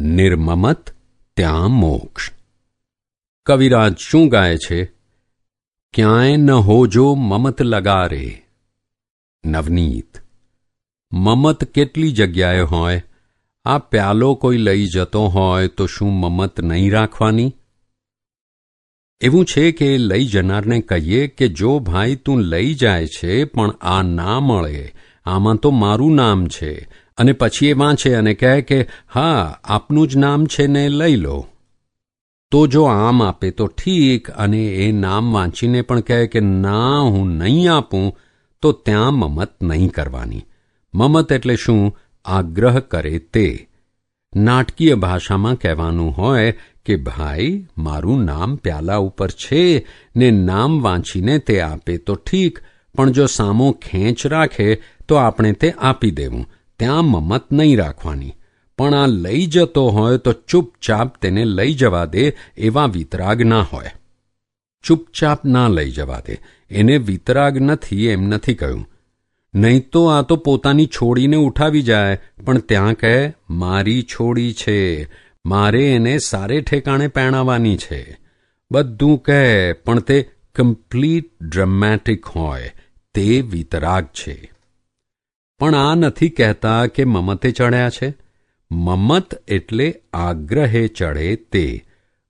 નિર્મમત, ત્યાં મોક્ષ. કવિરાજ શું ગાય છે? ક્યાંય ન હોજો મમત લગારે. નવનીત. મમત કેટલી જગ્યાએ હોય? આ પ્યાલો કોઈ લઈ જતો હોય તો શું મમત નહીં રાખવાની? એવું છે કે લઈ જનારને કહીએ કે જો ભાઈ તું લઈ જાય છે પણ આ ના મળે, આમાં તો મારું નામ છે અને પછી એ વાંચે અને કહે કે, હા, આપનું જ નામ છે ને લઈ લો. તો જો આમ આપે તો ઠીક, અને એ નામ વાંચીને પણ કહે કે, ના, હું નહીં આપું. તો ત્યાં મમત નહીં કરવાની. મમત એટલે શું? આગ્રહ કરે તે. નાટકીય ભાષામાં કહેવાનું હોય કે, ભાઈ, મારું નામ પ્યાલા ઉપર છે ને નામ વાંચીને તે આપે તો ઠીક, પણ જો સામો ખેંચ રાખે તો આપણે તે આપી દેવું. ત્યાં મમત નહીં રાખવાની. પણ આ લઈ જતો હોય તો ચૂપચાપ તેને લઈ જવા દે એવા વિતરાગ ના હોય. ચૂપચાપ ના લઈ જવા દે. એને વિતરાગ નથી એમ નથી કહ્યું. નહીં તો આ તો પોતાની છોડીને ઉઠાવી જાય, પણ ત્યાં કહે, મારી છોડી છે. મારે એને સારે ઠેકાણે પહેણાવવાની છે. બધું કહે, પણ તે કમ્પ્લીટ ડ્રમેટિક હોય. તે વિતરાગ છે. પણ આ નથી કહેતા કે મમતે ચડ્યા છે. મમત એટલે આગ્રહે ચડે તે.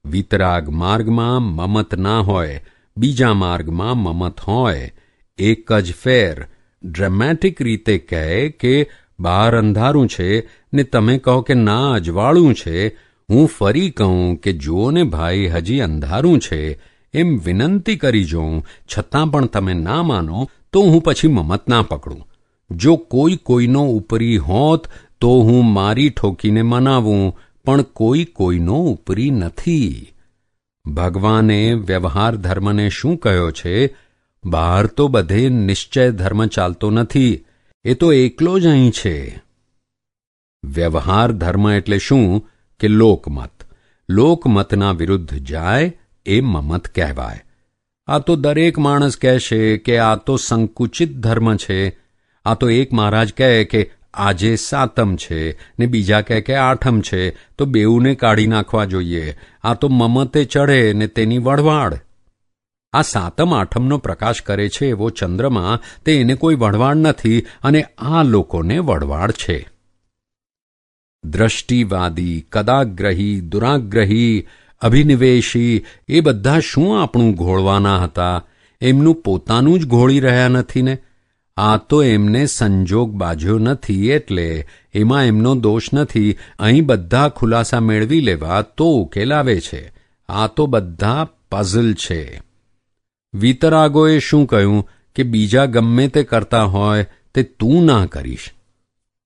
વિતરાગ માર્ગમાં મમત ના હોય, બીજા માર્ગમાં મમત હોય. એક જ ફેર. ડ્રામેટિક રીતે કહે કે બહાર અંધારું છે ને તમે કહો કે ના અજવાળું છે. હું ફરી કહું કે જુઓ ને ભાઈ, હજી અંધારું છે. એમ વિનંતી કરી જોઉં. છતાં પણ તમે ના માનો તો હું પછી મમત ના પકડું. જો કોઈ કોઈનો ઉપરી હોત, તો હું મારી ઠોકીને મનાવું, પણ કોઈ કોઈનો ઉપરી નથી. ભગવાને વ્યવહાર ધર્મને શું કહ્યો છે? બહાર તો બધે નિશ્ચય ધર્મ ચાલતો નથી, એ તો એકલો જ અહીં છે. વ્યવહાર ધર્મ એટલે શું? કે લોકમત. લોકમતના વિરુદ્ધ જાય એ મમત કહેવાય. આ તો દરેક માણસ કહેશે કે આ તો સંકુચિત ધર્મ છે આ તો એક મહારાજ કહે કે આજે સાતમ છે ને બીજા કહે કે આઠમ છે, તો બેઉને કાઢી નાખવા જોઈએ. આ તો મમતે ચઢે ને તેની વઢવાડ આ સાતમ આઠમનો પ્રકાશ કરે છે એવો ચંદ્રમા તે એને કોઈ વઢવાડ નથી અને આ લોકોને વઢવાડ છે. દ્રષ્ટિવાદી, કદાગ્રહી, દુરાગ્રહી, અભિનિવેશી, એ બધા શું આપણું ઘોળવાના હતા? એમનું પોતાનું જ ઘોળી રહ્યા નથી ને? આ તો એમને સંજોગ બાજ્યો નથી એટલે એમાં એમનો દોષ નથી. અહીં બધા ખુલાસા મેળવી લેવા તો ઉકેલ આવે છે. આ તો બધા પઝલ છે. વિતરાગોએ શું કહ્યું? કે બીજા ગમે તે કરતા હોય તે તું ના કરીશ.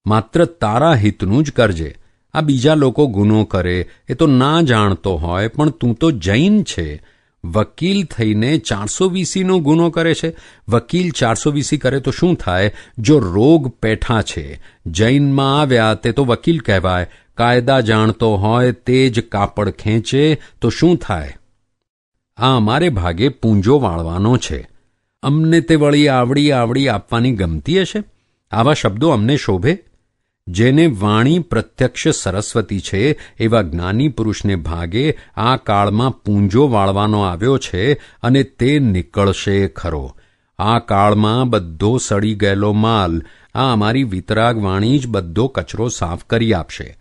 માત્ર તારા હિતનું જ કરજે. આ બીજા લોકો ગુનો કરે, એ તો ના જાણતો હોય, પણ તું તો જૈન છે. વકીલ થઈને ચારસો વીસીનો ગુનો કરે છે. વકીલ ચારસો વીસી કરે તો શું થાય? જો રોગ પેઠા છે, જૈનમાં આવ્યા તે તો વકીલ કહેવાય. કાયદા જાણતો હોય તે જ કાપડ ખેંચે તો શું થાય? આ અમારે ભાગે પૂંજો વાળવાનો છે. અમને તે વળી આવડી આવડી આપવાની ગમતી હશે? આવા શબ્દો અમને શોભે? જેને વાણી પ્રત્યક્ષ સરસ્વતી છે, એવા જ્ઞાની પુરુષને ભાગે આ કાળમાં પૂંજો વાળવાનો આવ્યો છે અને તે નીકળશે ખરો. આ કાળમાં બધો સડી ગયેલો માલ, આ અમારી વિતરાગ વાણી જ બધો કચરો સાફ કરી આપશે.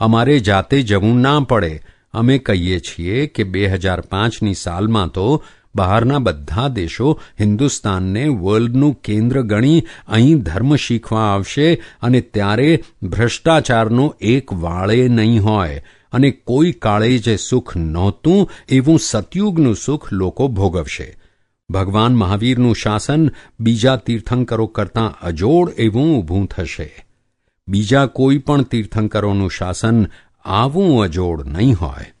અમારે જાતે જવું ના પડે. અમે કહીએ છીએ કે બે હજાર પાંચની સાલમાં તો બહારના બધા દેશો હિન્દુસ્તાનને વર્લ્ડનું કેન્દ્ર ગણી અહીં ધર્મ શીખવા આવશે અને ત્યારે ભ્રષ્ટાચારનો એક વાળે નહીં હોય અને કોઈ કાળે જે સુખ નહોતું એવું સતયુગનું સુખ લોકો ભોગવશે. ભગવાન મહાવીરનું શાસન બીજા તીર્થંકરો કરતાં અજોડ એવું ઊભું થશે. બીજા કોઈ પણ તીર્થંકરોનું શાસન આવું અજોડ નહીં હોય.